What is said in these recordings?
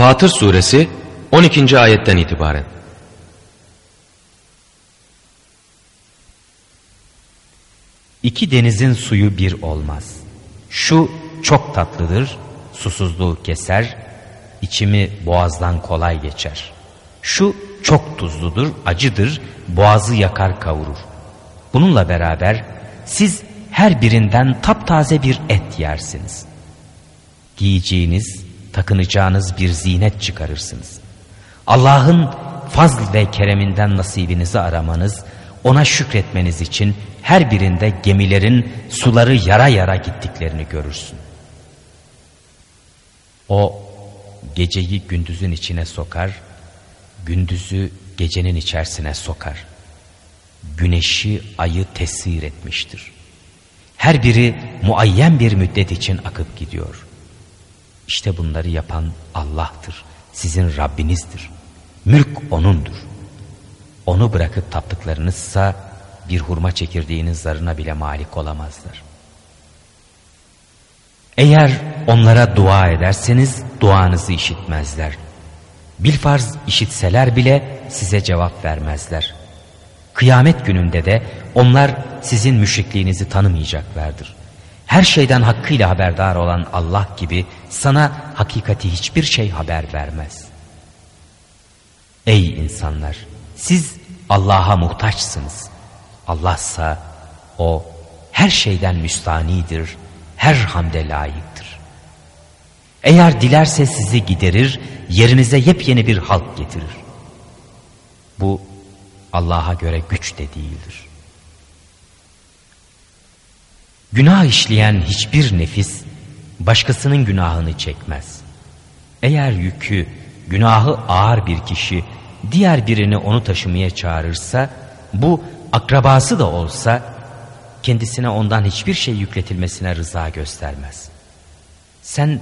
Fatır suresi 12. ayetten itibaren. İki denizin suyu bir olmaz. Şu çok tatlıdır, susuzluğu keser, içimi boğazdan kolay geçer. Şu çok tuzludur, acıdır, boğazı yakar kavurur. Bununla beraber siz her birinden taptaze bir et yersiniz. Giyeceğiniz, takınacağınız bir zinet çıkarırsınız. Allah'ın fazl ve kereminden nasibinizi aramanız, ona şükretmeniz için her birinde gemilerin suları yara yara gittiklerini görürsün. O geceyi gündüzün içine sokar, gündüzü gecenin içerisine sokar. Güneşi ayı tesir etmiştir. Her biri muayyen bir müddet için akıp gidiyor. İşte bunları yapan Allah'tır. Sizin Rabbinizdir. Mülk O'nundur. Onu bırakıp taptıklarınızsa bir hurma çekirdeğinin zarına bile malik olamazlar. Eğer onlara dua ederseniz duanızı işitmezler. Bilfarz işitseler bile size cevap vermezler. Kıyamet gününde de onlar sizin müşrikliğinizi tanımayacaklardır. Her şeyden hakkıyla haberdar olan Allah gibi sana hakikati hiçbir şey haber vermez. Ey insanlar! Siz Allah'a muhtaçsınız. Allahsa o her şeyden müstanidir, her hamde layıktır. Eğer dilerse sizi giderir, yerinize yepyeni bir halk getirir. Bu Allah'a göre güç de değildir. Günah işleyen hiçbir nefis başkasının günahını çekmez. Eğer yükü, günahı ağır bir kişi diğer birini onu taşımaya çağırırsa bu akrabası da olsa kendisine ondan hiçbir şey yükletilmesine rıza göstermez. Sen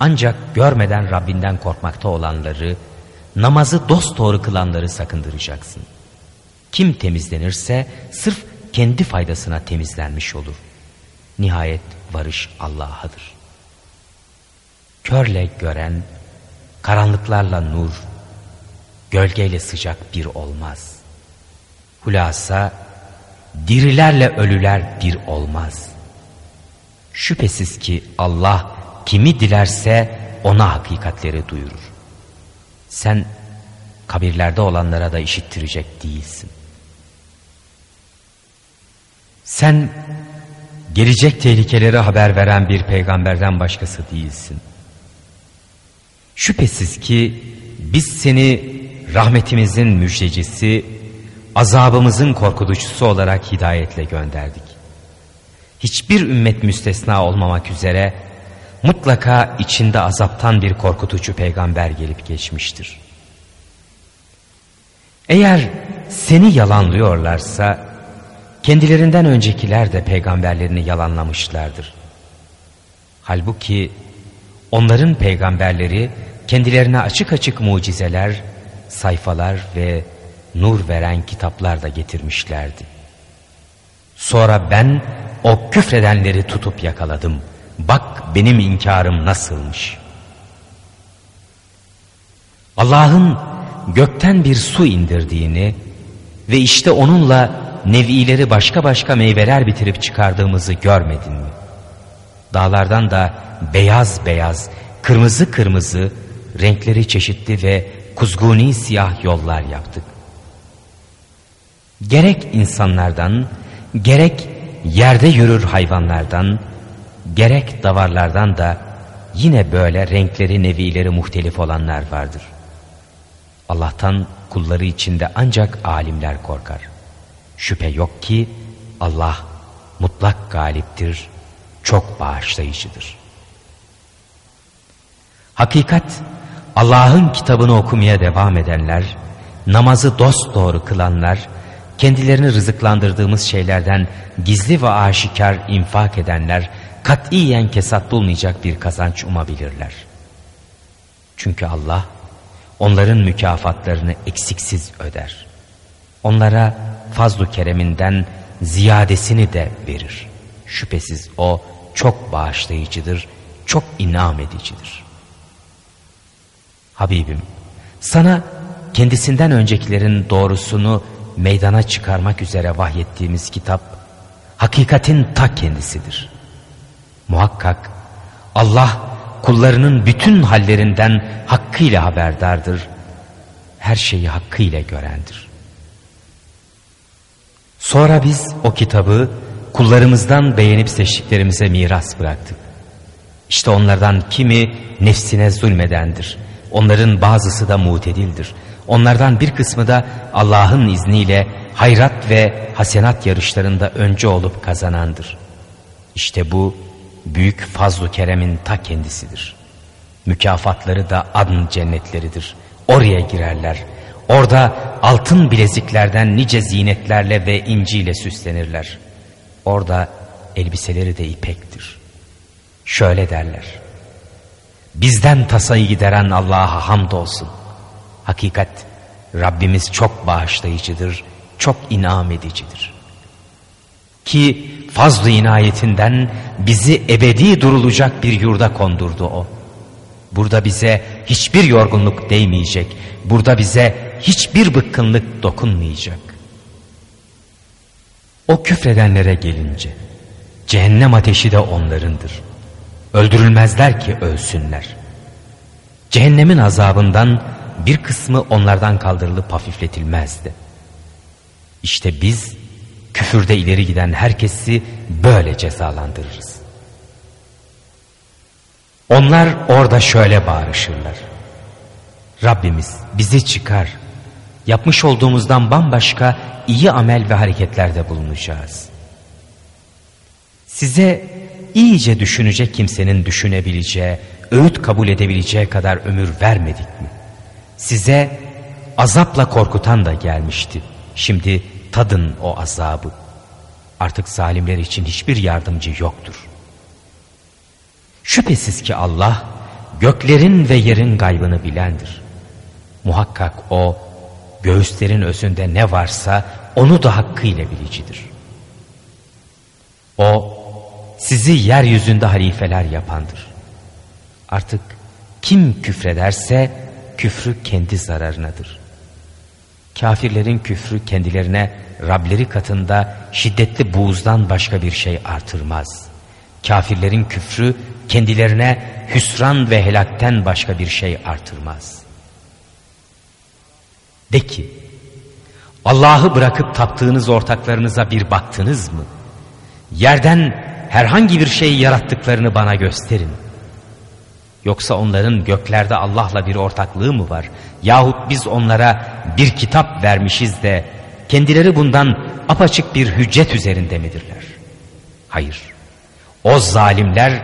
ancak görmeden Rabbinden korkmakta olanları, namazı dosdoğru kılanları sakındıracaksın. Kim temizlenirse sırf kendi faydasına temizlenmiş olur. Nihayet varış Allah'adır. Körle gören, karanlıklarla nur, gölgeyle sıcak bir olmaz. Hulasa, dirilerle ölüler bir olmaz. Şüphesiz ki Allah kimi dilerse ona hakikatleri duyurur. Sen kabirlerde olanlara da işittirecek değilsin. Sen gelecek tehlikeleri haber veren bir peygamberden başkası değilsin. Şüphesiz ki biz seni rahmetimizin müjdecisi, azabımızın korkutucusu olarak hidayetle gönderdik. Hiçbir ümmet müstesna olmamak üzere mutlaka içinde azaptan bir korkutucu peygamber gelip geçmiştir. Eğer seni yalanlıyorlarsa kendilerinden öncekiler de peygamberlerini yalanlamışlardır. Halbuki onların peygamberleri kendilerine açık açık mucizeler, sayfalar ve nur veren kitaplar da getirmişlerdi. Sonra ben o küfredenleri tutup yakaladım. Bak benim inkarım nasılmış. Allah'ın gökten bir su indirdiğini ve işte onunla nevileri başka başka meyveler bitirip çıkardığımızı görmedin mi? Dağlardan da beyaz beyaz, kırmızı kırmızı, renkleri çeşitli ve kuzguni siyah yollar yaptık. Gerek insanlardan, gerek yerde yürür hayvanlardan, gerek davarlardan da yine böyle renkleri nevileri muhtelif olanlar vardır. Allah'tan kulları içinde ancak alimler korkar. Şüphe yok ki Allah mutlak galiptir, çok bağışlayıcıdır. Hakikat Allah'ın kitabını okumaya devam edenler, namazı dosdoğru kılanlar, kendilerini rızıklandırdığımız şeylerden gizli ve aşikar infak edenler katiyen kesat bulmayacak bir kazanç umabilirler. Çünkü Allah onların mükafatlarını eksiksiz öder. Onlara fazlu kereminden ziyadesini de verir. Şüphesiz o çok bağışlayıcıdır, çok inam edicidir. Habibim sana kendisinden öncekilerin doğrusunu meydana çıkarmak üzere vahyettiğimiz kitap hakikatin ta kendisidir. Muhakkak Allah kullarının bütün hallerinden hakkıyla haberdardır. Her şeyi hakkıyla görendir. Sonra biz o kitabı kullarımızdan beğenip seçtiklerimize miras bıraktık. İşte onlardan kimi nefsine zulmedendir. Onların bazısı da mutedildir. Onlardan bir kısmı da Allah'ın izniyle hayrat ve hasenat yarışlarında önce olup kazanandır. İşte bu büyük fazlu keremin ta kendisidir. Mükafatları da adın cennetleridir. Oraya girerler. Orada altın bileziklerden nice zinetlerle ve inciyle süslenirler. Orada elbiseleri de ipektir. Şöyle derler. Bizden tasayı gideren Allah'a hamdolsun. Hakikat Rabbimiz çok bağışlayıcıdır, çok inam edicidir. Ki fazl-ı inayetinden bizi ebedi durulacak bir yurda kondurdu o. Burada bize hiçbir yorgunluk değmeyecek, burada bize hiçbir bıkkınlık dokunmayacak. O küfredenlere gelince, cehennem ateşi de onlarındır. Öldürülmezler ki ölsünler. Cehennemin azabından bir kısmı onlardan kaldırılıp hafifletilmezdi. İşte biz küfürde ileri giden herkesi böyle cezalandırırız. Onlar orada şöyle bağırışırlar. Rabbimiz bizi çıkar. Yapmış olduğumuzdan bambaşka iyi amel ve hareketlerde bulunacağız. Size iyice düşünecek kimsenin düşünebileceği, öğüt kabul edebileceği kadar ömür vermedik mi? Size azapla korkutan da gelmişti. Şimdi tadın o azabı. Artık zalimler için hiçbir yardımcı yoktur. Şüphesiz ki Allah göklerin ve yerin gaybını bilendir. Muhakkak o göğüslerin özünde ne varsa onu da hakkıyla bilicidir. O sizi yeryüzünde halifeler yapandır. Artık kim küfrederse küfrü kendi zararınadır. Kafirlerin küfrü kendilerine Rableri katında şiddetli buğuzdan başka bir şey artırmaz. Kafirlerin küfrü kendilerine hüsran ve helakten başka bir şey artırmaz. De ki, Allah'ı bırakıp taptığınız ortaklarınıza bir baktınız mı? Yerden herhangi bir şey yarattıklarını bana gösterin. Yoksa onların göklerde Allah'la bir ortaklığı mı var? Yahut biz onlara bir kitap vermişiz de kendileri bundan apaçık bir hüccet üzerinde midirler? Hayır. O zalimler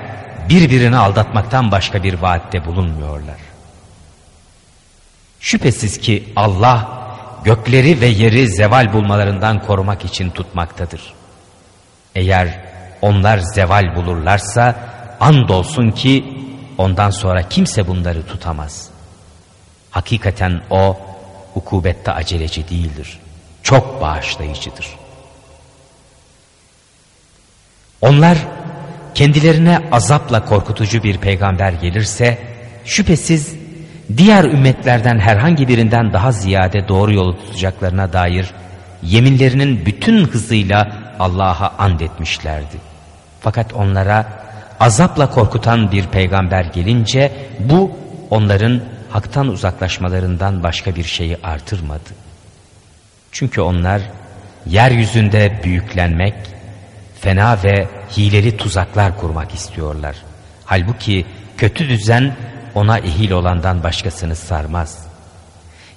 birbirini aldatmaktan başka bir vaatte bulunmuyorlar. Şüphesiz ki Allah gökleri ve yeri zeval bulmalarından korumak için tutmaktadır. Eğer onlar zeval bulurlarsa andolsun ki ondan sonra kimse bunları tutamaz. Hakikaten o hukubette aceleci değildir. Çok bağışlayıcıdır. Onlar kendilerine azapla korkutucu bir peygamber gelirse şüphesiz diğer ümmetlerden herhangi birinden daha ziyade doğru yolu tutacaklarına dair yeminlerinin bütün hızıyla Allah'a and etmişlerdi. Fakat onlara azapla korkutan bir peygamber gelince bu onların haktan uzaklaşmalarından başka bir şeyi artırmadı. Çünkü onlar yeryüzünde büyüklenmek, fena ve hileli tuzaklar kurmak istiyorlar. Halbuki kötü düzen ona ehil olandan başkasını sarmaz.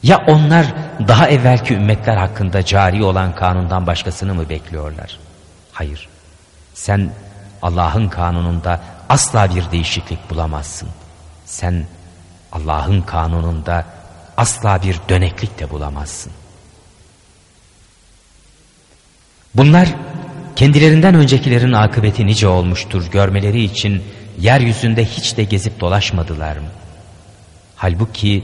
Ya onlar daha evvelki ümmetler hakkında cari olan kanundan başkasını mı bekliyorlar? Hayır. Sen Allah'ın kanununda asla bir değişiklik bulamazsın. Sen Allah'ın kanununda asla bir döneklik de bulamazsın. Bunlar kendilerinden öncekilerin akıbeti nice olmuştur görmeleri için yeryüzünde hiç de gezip dolaşmadılar mı? Halbuki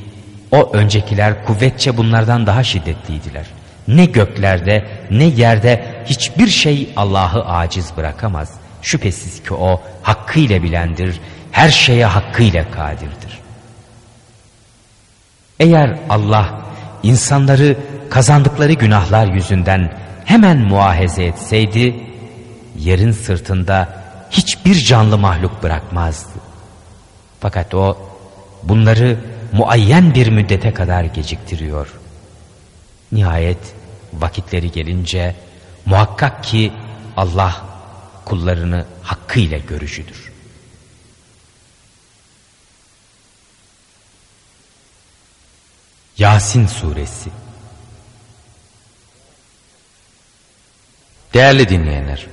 o öncekiler kuvvetçe bunlardan daha şiddetliydiler. Ne göklerde ne yerde hiçbir şey Allah'ı aciz bırakamaz. Şüphesiz ki o hakkıyla bilendir, her şeye hakkıyla kadirdir. Eğer Allah insanları kazandıkları günahlar yüzünden hemen muahaze etseydi, yerin sırtında hiçbir canlı mahluk bırakmazdı. Fakat o bunları muayyen bir müddete kadar geciktiriyor. Nihayet vakitleri gelince muhakkak ki Allah kullarını hakkıyla görücüdür. Yasin Suresi Değerli dinleyenler,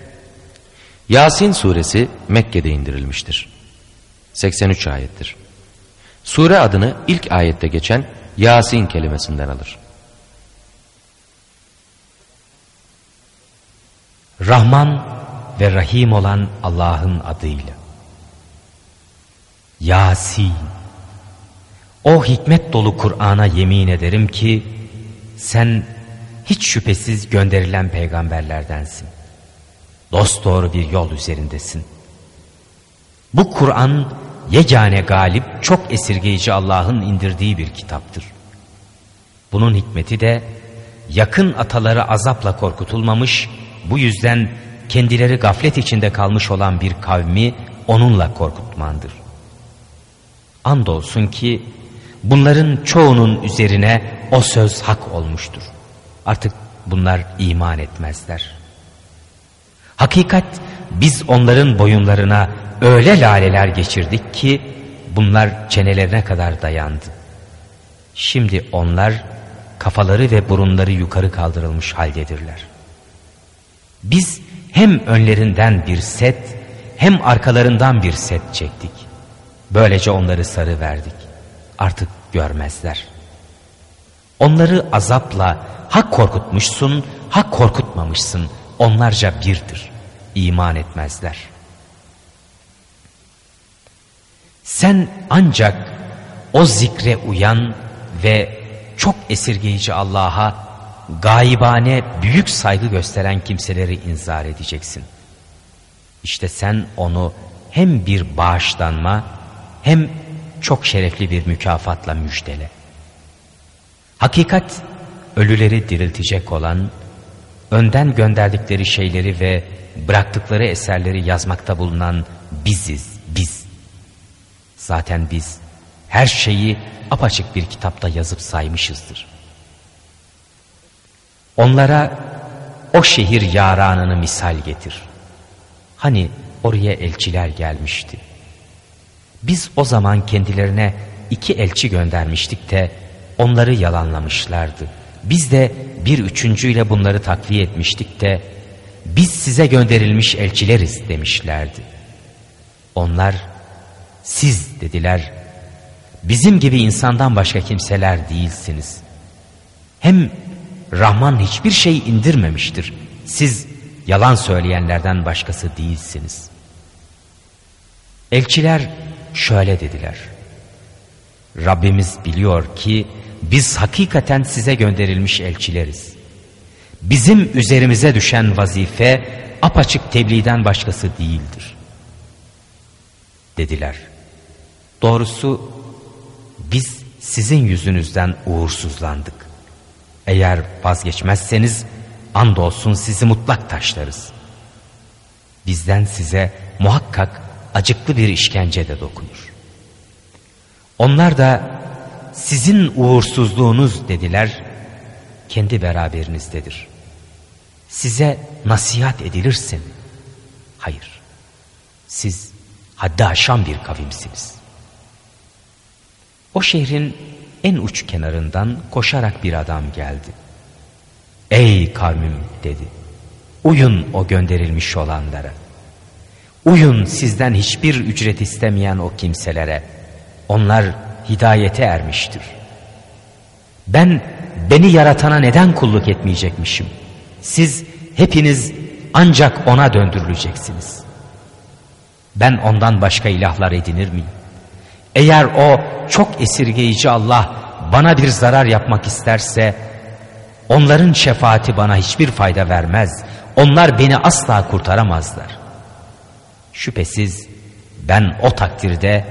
Yasin suresi Mekke'de indirilmiştir. 83 ayettir. Sure adını ilk ayette geçen Yasin kelimesinden alır. Rahman ve Rahim olan Allah'ın adıyla. Yasin. O hikmet dolu Kur'an'a yemin ederim ki sen hiç şüphesiz gönderilen peygamberlerdensin. Dost doğru bir yol üzerindesin. Bu Kur'an yegane galip, çok esirgeyici Allah'ın indirdiği bir kitaptır. Bunun hikmeti de yakın ataları azapla korkutulmamış, bu yüzden kendileri gaflet içinde kalmış olan bir kavmi onunla korkutmandır. Andolsun ki bunların çoğunun üzerine o söz hak olmuştur. Artık bunlar iman etmezler. Hakikat biz onların boyunlarına öyle laleler geçirdik ki bunlar çenelerine kadar dayandı. Şimdi onlar kafaları ve burunları yukarı kaldırılmış haldedirler. Biz hem önlerinden bir set hem arkalarından bir set çektik. Böylece onları sarı verdik. Artık görmezler. Onları azapla hak korkutmuşsun, hak korkutmamışsın. Onlarca birdir. İman etmezler. Sen ancak o zikre uyan ve çok esirgeyici Allah'a gaibane büyük saygı gösteren kimseleri inzar edeceksin. İşte sen onu hem bir bağışlanma hem çok şerefli bir mükafatla müjdele. Hakikat ölüleri diriltecek olan, önden gönderdikleri şeyleri ve bıraktıkları eserleri yazmakta bulunan biziz, biz. Zaten biz her şeyi apaçık bir kitapta yazıp saymışızdır. Onlara o şehir yaranını misal getir. Hani oraya elçiler gelmişti. Biz o zaman kendilerine iki elçi göndermiştik de onları yalanlamışlardı. Biz de bir üçüncüyle bunları takviye etmiştik de biz size gönderilmiş elçileriz demişlerdi. Onlar siz dediler bizim gibi insandan başka kimseler değilsiniz. Hem Rahman hiçbir şey indirmemiştir. Siz yalan söyleyenlerden başkası değilsiniz. Elçiler şöyle dediler. Rabbimiz biliyor ki biz hakikaten size gönderilmiş elçileriz. Bizim üzerimize düşen vazife apaçık tebliğden başkası değildir. Dediler. Doğrusu biz sizin yüzünüzden uğursuzlandık. Eğer vazgeçmezseniz andolsun sizi mutlak taşlarız. Bizden size muhakkak acıklı bir işkence de dokunur. Onlar da sizin uğursuzluğunuz dediler, kendi beraberinizdedir. Size nasihat edilirsin. Hayır, siz haddi aşan bir kavimsiniz. O şehrin en uç kenarından koşarak bir adam geldi. Ey kavmim dedi. Uyun o gönderilmiş olanlara. Uyun sizden hiçbir ücret istemeyen o kimselere. Onlar hidayete ermiştir. Ben beni yaratana neden kulluk etmeyecekmişim? Siz hepiniz ancak ona döndürüleceksiniz. Ben ondan başka ilahlar edinir miyim? Eğer o çok esirgeyici Allah bana bir zarar yapmak isterse onların şefaati bana hiçbir fayda vermez. Onlar beni asla kurtaramazlar. Şüphesiz ben o takdirde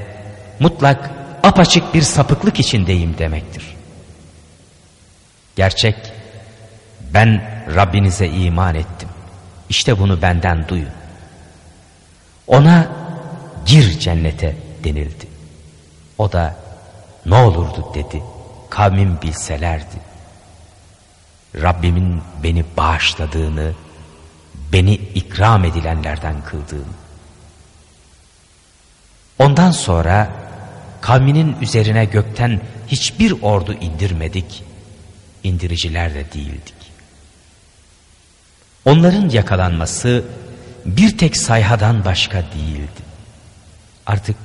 mutlak apaçık bir sapıklık içindeyim demektir. Gerçek ben Rabbinize iman ettim. İşte bunu benden duyun. Ona gir cennete denildi. O da ne olurdu dedi. Kavmim bilselerdi. Rabbimin beni bağışladığını, beni ikram edilenlerden kıldığını. Ondan sonra kavminin üzerine gökten hiçbir ordu indirmedik, indiriciler de değildik. Onların yakalanması bir tek sayhadan başka değildi. Artık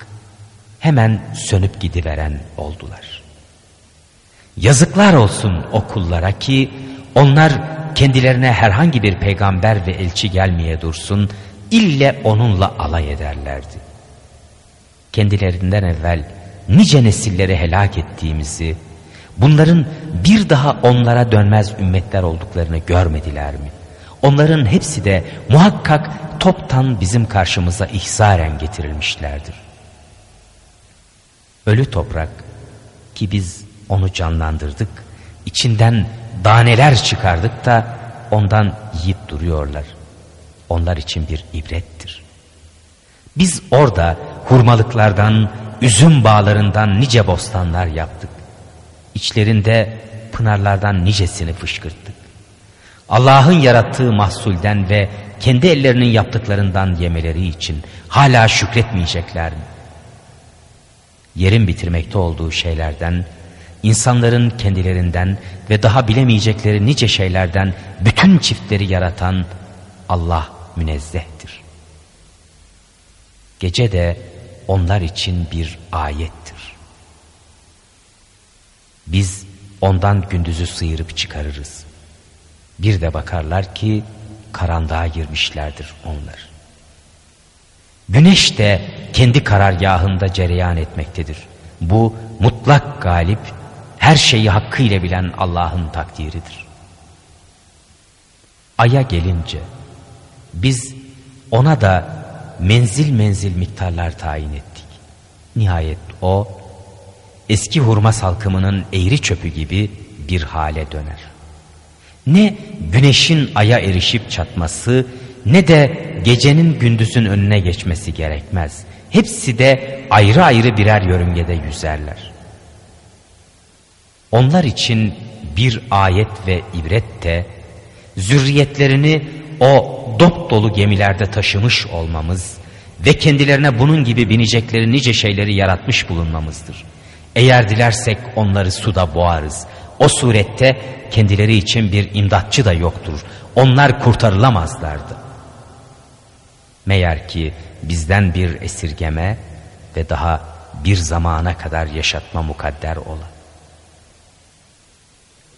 hemen sönüp gidiveren oldular. Yazıklar olsun o kullara ki onlar kendilerine herhangi bir peygamber ve elçi gelmeye dursun, ille onunla alay ederlerdi. Kendilerinden evvel nice nesilleri helak ettiğimizi, bunların bir daha onlara dönmez ümmetler olduklarını görmediler mi? Onların hepsi de muhakkak toptan bizim karşımıza ihzaren getirilmişlerdir. Ölü toprak ki biz onu canlandırdık, içinden daneler çıkardık da ondan yiyip duruyorlar. Onlar için bir ibrettir. Biz orada hurmalıklardan, üzüm bağlarından nice bostanlar yaptık. İçlerinde pınarlardan nicesini fışkırttık. Allah'ın yarattığı mahsulden ve kendi ellerinin yaptıklarından yemeleri için hala şükretmeyecekler mi? Yerin bitirmekte olduğu şeylerden, insanların kendilerinden ve daha bilemeyecekleri nice şeylerden bütün çiftleri yaratan Allah münezzehtir. Gece de onlar için bir ayettir. Biz ondan gündüzü sıyırıp çıkarırız. Bir de bakarlar ki karanlığa girmişlerdir onlar. Güneş de kendi karargahında cereyan etmektedir. Bu mutlak galip, her şeyi hakkıyla bilen Allah'ın takdiridir. Ay'a gelince biz ona da menzil menzil miktarlar tayin ettik. Nihayet o eski hurma salkımının eğri çöpü gibi bir hale döner. Ne güneşin aya erişip çatması ne de gecenin gündüzün önüne geçmesi gerekmez. Hepsi de ayrı ayrı birer yörüngede yüzerler. Onlar için bir ayet ve ibret de zürriyetlerini o dop dolu gemilerde taşımış olmamız ve kendilerine bunun gibi binecekleri nice şeyleri yaratmış bulunmamızdır. Eğer dilersek onları suda boğarız. O surette kendileri için bir imdatçı da yoktur. Onlar kurtarılamazlardı. Meğer ki bizden bir esirgeme ve daha bir zamana kadar yaşatma mukadder ola.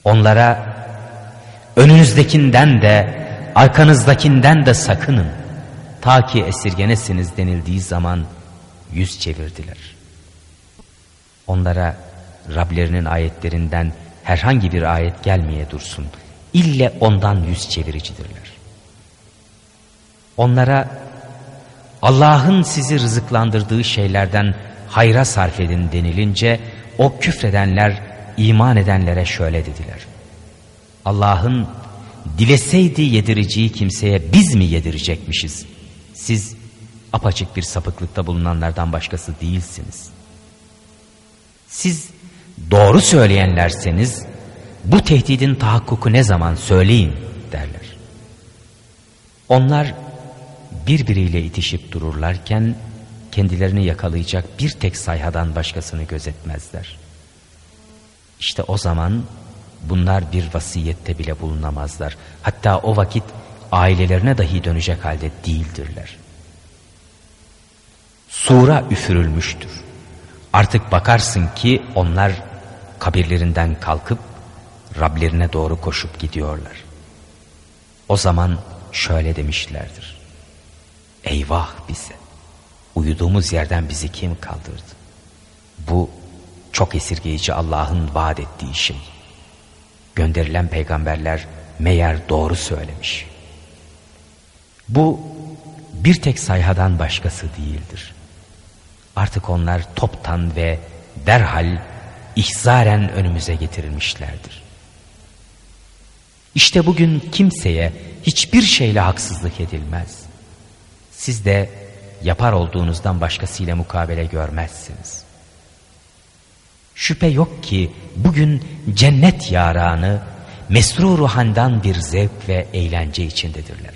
Onlara önünüzdekinden de arkanızdakinden de sakının. Ta ki esirgenesiniz denildiği zaman yüz çevirdiler. Onlara Rablerinin ayetlerinden herhangi bir ayet gelmeye dursun. İlle ondan yüz çeviricidirler. Onlara Allah'ın sizi rızıklandırdığı şeylerden hayra sarf edin denilince o küfredenler iman edenlere şöyle dediler. Allah'ın dileseydi yedireceği kimseye biz mi yedirecekmişiz? Siz apaçık bir sapıklıkta bulunanlardan başkası değilsiniz. Siz doğru söyleyenlerseniz bu tehdidin tahakkuku ne zaman söyleyin derler. Onlar birbiriyle itişip dururlarken kendilerini yakalayacak bir tek sayhadan başkasını gözetmezler. İşte o zaman bunlar bir vasiyette bile bulunamazlar. Hatta o vakit ailelerine dahi dönecek halde değildirler. Sura üfürülmüştür. Artık bakarsın ki onlar kabirlerinden kalkıp Rablerine doğru koşup gidiyorlar. O zaman şöyle demişlerdir. Eyvah bize! Uyuduğumuz yerden bizi kim kaldırdı? Bu çok esirgeyici Allah'ın vaat ettiği şey. Gönderilen peygamberler meğer doğru söylemiş. Bu bir tek sayhadan başkası değildir. Artık onlar toptan ve derhal ihzaren önümüze getirilmişlerdir. İşte bugün kimseye hiçbir şeyle haksızlık edilmez. Siz de yapar olduğunuzdan başkasıyla mukabele görmezsiniz. Şüphe yok ki bugün cennet yaranı mesrur ruhandan bir zevk ve eğlence içindedirler.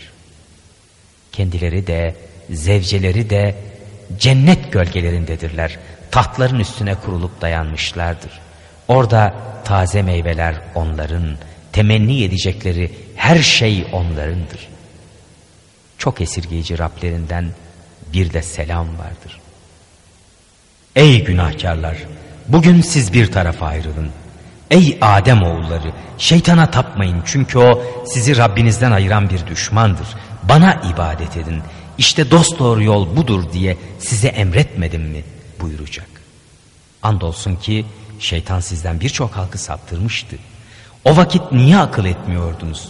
Kendileri de zevceleri de cennet gölgelerindedirler. Tahtların üstüne kurulup dayanmışlardır. Orada taze meyveler onların, temenni edecekleri her şey onlarındır. Çok esirgeyici Rablerinden bir de selam vardır. Ey günahkarlar! Bugün siz bir tarafa ayrılın. Ey Adem oğulları! Şeytana tapmayın çünkü o sizi Rabbinizden ayıran bir düşmandır. Bana ibadet edin. İşte dost doğru yol budur diye size emretmedim mi buyuracak. Andolsun ki şeytan sizden birçok halkı saptırmıştı. O vakit niye akıl etmiyordunuz?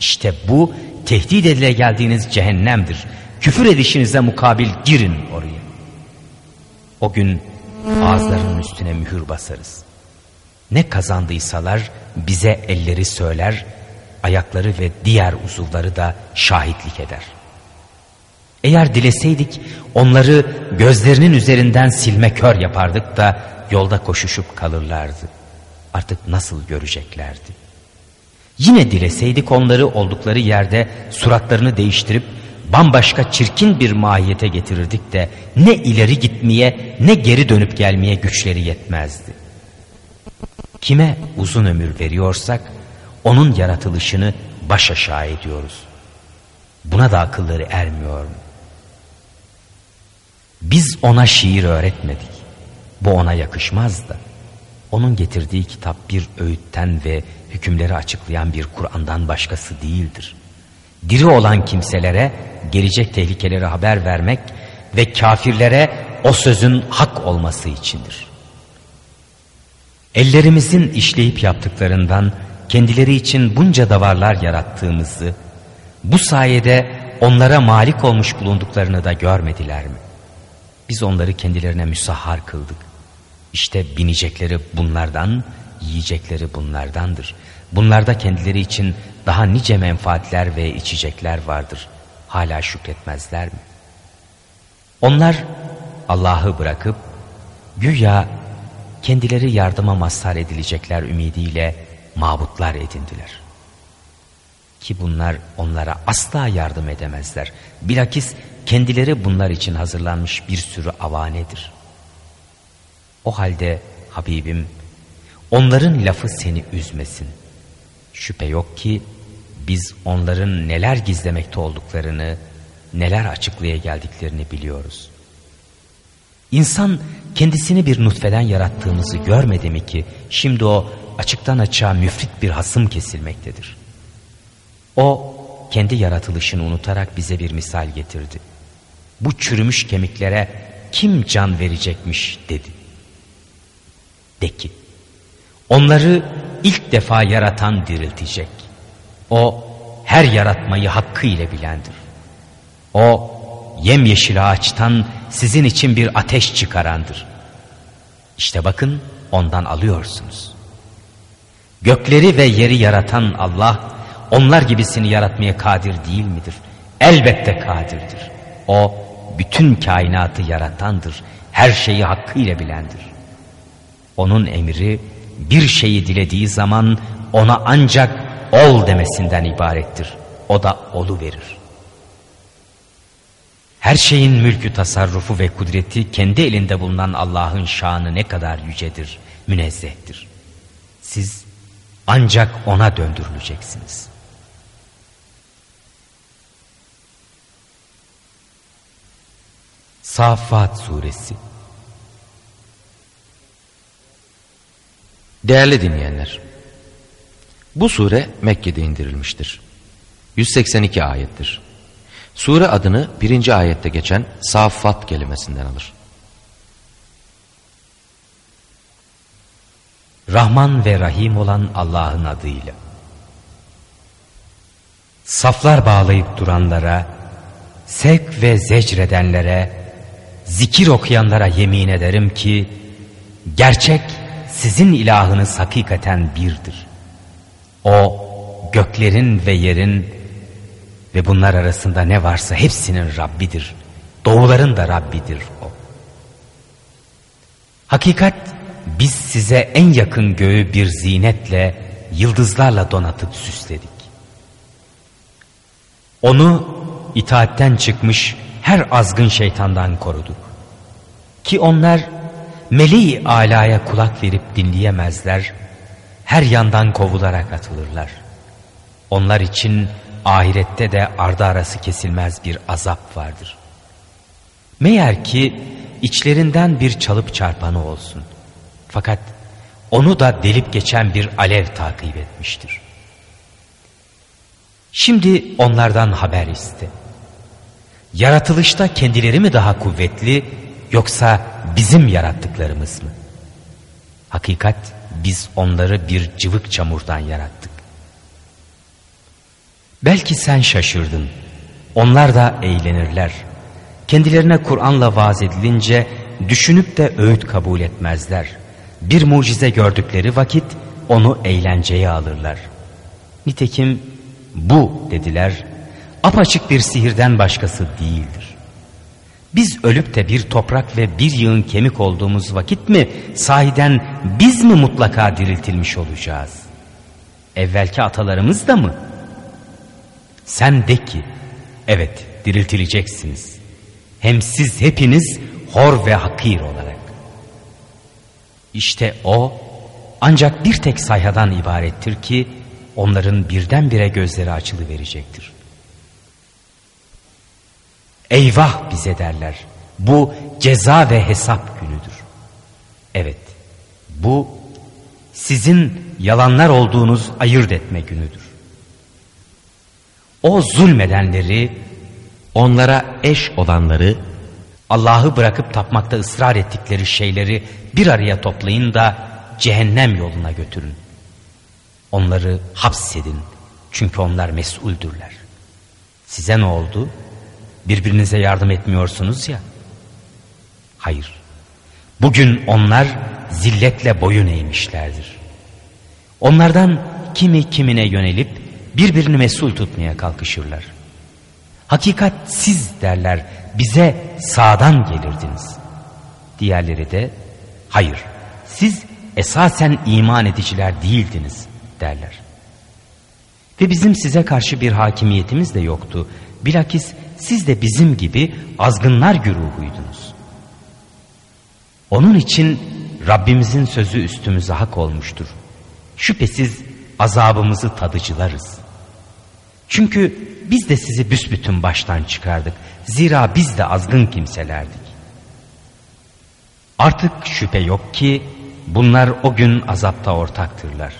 İşte bu tehdit edile geldiğiniz cehennemdir. Küfür edişinize mukabil girin oraya. O gün ağızlarının üstüne mühür basarız. Ne kazandıysalar bize elleri söyler, ayakları ve diğer uzuvları da şahitlik eder. Eğer dileseydik onları gözlerinin üzerinden silme kör yapardık da yolda koşuşup kalırlardı. Artık nasıl göreceklerdi? Yine dileseydik onları oldukları yerde suratlarını değiştirip bambaşka çirkin bir mahiyete getirirdik de ne ileri gitmeye ne geri dönüp gelmeye güçleri yetmezdi. Kime uzun ömür veriyorsak onun yaratılışını baş aşağı ediyoruz. Buna da akılları ermiyor mu? Biz ona şiir öğretmedik. Bu ona yakışmaz da. Onun getirdiği kitap bir öğütten ve hükümleri açıklayan bir Kur'an'dan başkası değildir. Diri olan kimselere gelecek tehlikeleri haber vermek ve kafirlere o sözün hak olması içindir. Ellerimizin işleyip yaptıklarından kendileri için bunca davarlar yarattığımızı, bu sayede onlara malik olmuş bulunduklarını da görmediler mi? Biz onları kendilerine müsahhar kıldık. İşte binecekleri bunlardan, yiyecekleri bunlardandır. Bunlarda kendileri için daha nice menfaatler ve içecekler vardır. Hala şükretmezler mi? Onlar Allah'ı bırakıp güya kendileri yardıma mazhar edilecekler ümidiyle mabutlar edindiler. Ki bunlar onlara asla yardım edemezler. Bilakis kendileri bunlar için hazırlanmış bir sürü avanedir. O halde Habibim onların lafı seni üzmesin. Şüphe yok ki biz onların neler gizlemekte olduklarını, neler açıklaya geldiklerini biliyoruz. İnsan kendisini bir nutfeden yarattığımızı görmedi mi ki şimdi o açıktan açığa müfrit bir hasım kesilmektedir. O kendi yaratılışını unutarak bize bir misal getirdi. Bu çürümüş kemiklere kim can verecekmiş dedi. De ki onları ilk defa yaratan diriltecek. O her yaratmayı hakkıyla bilendir. O yemyeşil ağaçtan sizin için bir ateş çıkarandır. İşte bakın ondan alıyorsunuz. Gökleri ve yeri yaratan Allah onlar gibisini yaratmaya kadir değil midir? Elbette kadirdir. O bütün kainatı yaratandır. Her şeyi hakkıyla bilendir. Onun emri bir şeyi dilediği zaman ona ancak ol demesinden ibarettir. O da olu verir. Her şeyin mülkü tasarrufu ve kudreti kendi elinde bulunan Allah'ın şanı ne kadar yücedir, münezzehtir. Siz ancak ona döndürüleceksiniz. Safat Suresi Değerli dinleyenler, bu sure Mekke'de indirilmiştir. 182 ayettir. Sure adını birinci ayette geçen Saffat kelimesinden alır. Rahman ve Rahim olan Allah'ın adıyla. Saflar bağlayıp duranlara, sevk ve zecredenlere, zikir okuyanlara yemin ederim ki, gerçek sizin ilahınız hakikaten birdir. O göklerin ve yerin ve bunlar arasında ne varsa hepsinin Rabbidir. Doğuların da Rabbidir o. Hakikat biz size en yakın göğü bir zinetle, yıldızlarla donatıp süsledik. Onu itaatten çıkmış her azgın şeytandan koruduk. Ki onlar meleği alaya kulak verip dinleyemezler, her yandan kovularak atılırlar. Onlar için ahirette de ardı arası kesilmez bir azap vardır. Meğer ki içlerinden bir çalıp çarpanı olsun. Fakat onu da delip geçen bir alev takip etmiştir. Şimdi onlardan haber iste. Yaratılışta kendileri mi daha kuvvetli yoksa bizim yarattıklarımız mı? Hakikat biz onları bir cıvık çamurdan yarattık. Belki sen şaşırdın. Onlar da eğlenirler. Kendilerine Kur'an'la vaaz edilince düşünüp de öğüt kabul etmezler. Bir mucize gördükleri vakit onu eğlenceye alırlar. Nitekim bu dediler apaçık bir sihirden başkası değildir. Biz ölüp de bir toprak ve bir yığın kemik olduğumuz vakit mi sahiden biz mi mutlaka diriltilmiş olacağız? Evvelki atalarımız da mı? Sen de ki evet diriltileceksiniz. Hem siz hepiniz hor ve hakir olarak. İşte o ancak bir tek sayhadan ibarettir ki onların birdenbire gözleri açılı verecektir. Eyvah bize derler. Bu ceza ve hesap günüdür. Evet, bu sizin yalanlar olduğunuz ayırt etme günüdür. O zulmedenleri, onlara eş olanları, Allah'ı bırakıp tapmakta ısrar ettikleri şeyleri bir araya toplayın da cehennem yoluna götürün. Onları hapsedin çünkü onlar mesuldürler. Size ne oldu? Birbirinize yardım etmiyorsunuz ya. Hayır. Bugün onlar zilletle boyun eğmişlerdir. Onlardan kimi kimine yönelip birbirini mesul tutmaya kalkışırlar. Hakikat siz derler bize sağdan gelirdiniz. Diğerleri de hayır siz esasen iman ediciler değildiniz derler. Ve bizim size karşı bir hakimiyetimiz de yoktu. Bilakis siz de bizim gibi azgınlar güruhuydunuz. Onun için Rabbimizin sözü üstümüze hak olmuştur. Şüphesiz azabımızı tadıcılarız. Çünkü biz de sizi büsbütün baştan çıkardık. Zira biz de azgın kimselerdik. Artık şüphe yok ki bunlar o gün azapta ortaktırlar.